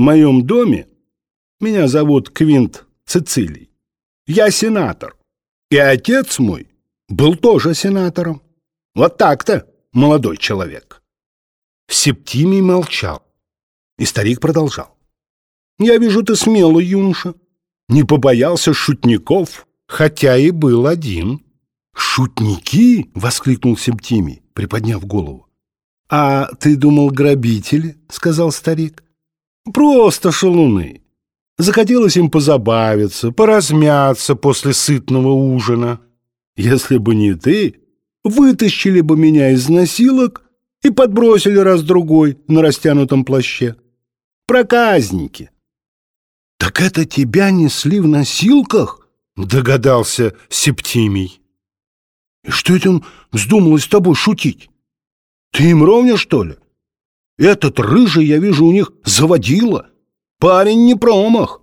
моем доме меня зовут Квинт Цицилий. Я сенатор. И отец мой был тоже сенатором. Вот так-то, молодой человек. Септимий молчал, и старик продолжал. «Я вижу, ты смелый юноша, не побоялся шутников, хотя и был один». «Шутники?» — воскликнул Септимий, приподняв голову. «А ты думал, грабители?» — сказал старик. «Просто шалуны. Захотелось им позабавиться, поразмяться после сытного ужина. Если бы не ты, вытащили бы меня из носилок и подбросили раз-другой на растянутом плаще. Проказники!» «Так это тебя несли в носилках?» — догадался Септимий. «И что это он вздумал с тобой шутить? Ты им ровня, что ли? Этот рыжий, я вижу, у них заводила. Парень не промах.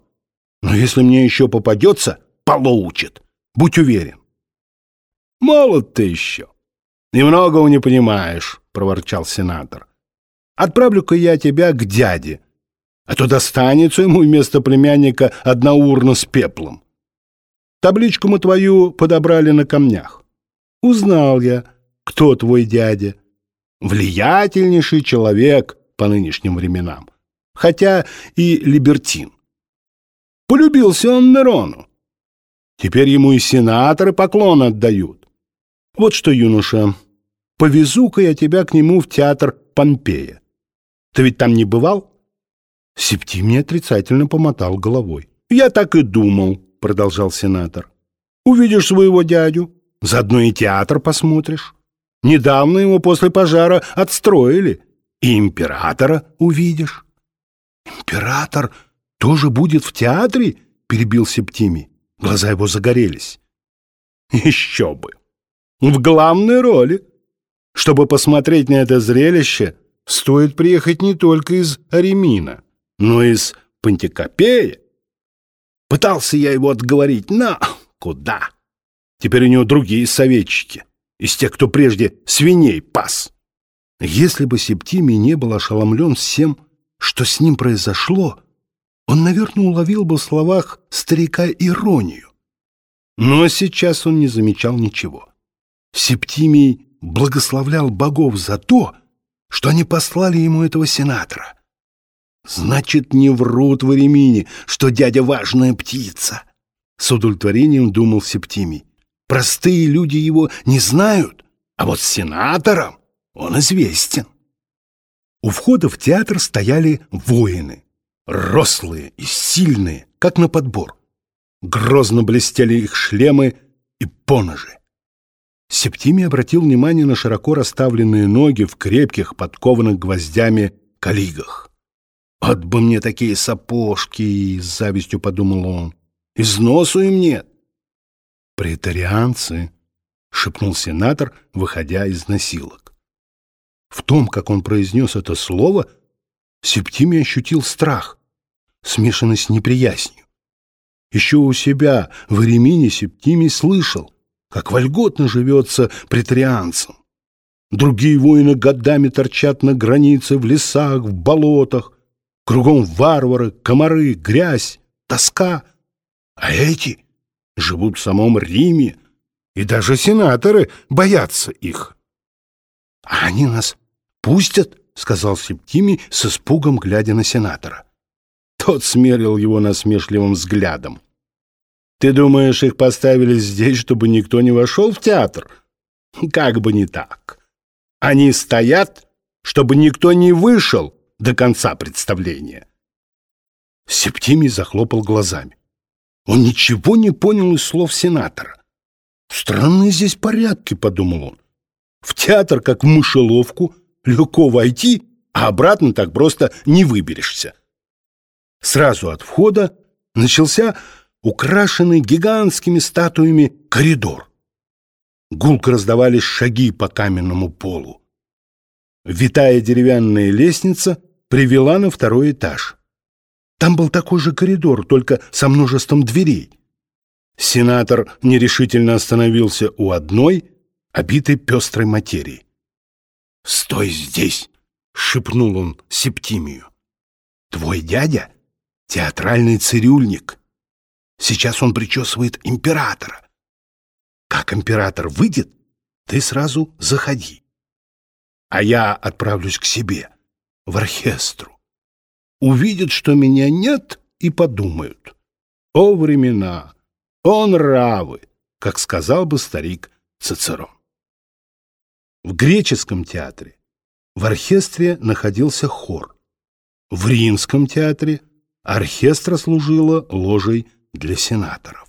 Но если мне еще попадется, получит. Будь уверен». «Молод ты еще. И многого не понимаешь», — проворчал сенатор. «Отправлю-ка я тебя к дяде» а то достанется ему вместо племянника одна урна с пеплом. Табличку мы твою подобрали на камнях. Узнал я, кто твой дядя. Влиятельнейший человек по нынешним временам, хотя и либертин. Полюбился он Нерону. Теперь ему и сенаторы поклон отдают. Вот что, юноша, повезу-ка я тебя к нему в театр Помпея. Ты ведь там не бывал? Септимий отрицательно помотал головой. «Я так и думал», — продолжал сенатор. «Увидишь своего дядю, заодно и театр посмотришь. Недавно его после пожара отстроили, и императора увидишь». «Император тоже будет в театре?» — перебил Септимий. Глаза его загорелись. «Еще бы! В главной роли! Чтобы посмотреть на это зрелище, стоит приехать не только из Аремина» но из Пантикопея. Пытался я его отговорить, но куда? Теперь у него другие советчики, из тех, кто прежде свиней пас. Если бы Септимий не был ошеломлен всем, что с ним произошло, он, наверное, уловил бы в словах старика иронию. Но сейчас он не замечал ничего. Септимий благословлял богов за то, что они послали ему этого сенатора. Значит, не врут в Эремине, что дядя важная птица. С удовлетворением думал Септимий. Простые люди его не знают, а вот сенатором он известен. У входа в театр стояли воины, рослые и сильные, как на подбор. Грозно блестели их шлемы и поножи. Септимий обратил внимание на широко расставленные ноги в крепких, подкованных гвоздями калигах. «От бы мне такие сапожки!» — с завистью подумал он. «Износу им нет!» «Претарианцы!» — шепнул сенатор, выходя из носилок. В том, как он произнес это слово, Септимий ощутил страх, смешанный с неприязнью. Еще у себя в Эремине Септимий слышал, как вольготно живется претарианцам. Другие воины годами торчат на границе, в лесах, в болотах, Кругом варвары, комары, грязь, тоска. А эти живут в самом Риме, и даже сенаторы боятся их. — А они нас пустят? — сказал Септимий с испугом, глядя на сенатора. Тот смерил его насмешливым взглядом. — Ты думаешь, их поставили здесь, чтобы никто не вошел в театр? Как бы не так. Они стоят, чтобы никто не вышел до конца представления. Септимий захлопал глазами. Он ничего не понял из слов сенатора. «Странные здесь порядки», — подумал он. «В театр, как в мышеловку, легко войти, а обратно так просто не выберешься». Сразу от входа начался украшенный гигантскими статуями коридор. Гулко раздавались шаги по каменному полу. Витая деревянная лестница привела на второй этаж. Там был такой же коридор, только со множеством дверей. Сенатор нерешительно остановился у одной, обитой пестрой материи. «Стой здесь!» — шепнул он Септимию. Твой дядя — театральный цирюльник. Сейчас он причесывает императора. Как император выйдет, ты сразу заходи. А я отправлюсь к себе, в оркестру. Увидят, что меня нет, и подумают. О времена, о нравы, как сказал бы старик Цицерон. В греческом театре в оркестре находился хор. В римском театре оркестра служила ложей для сенаторов.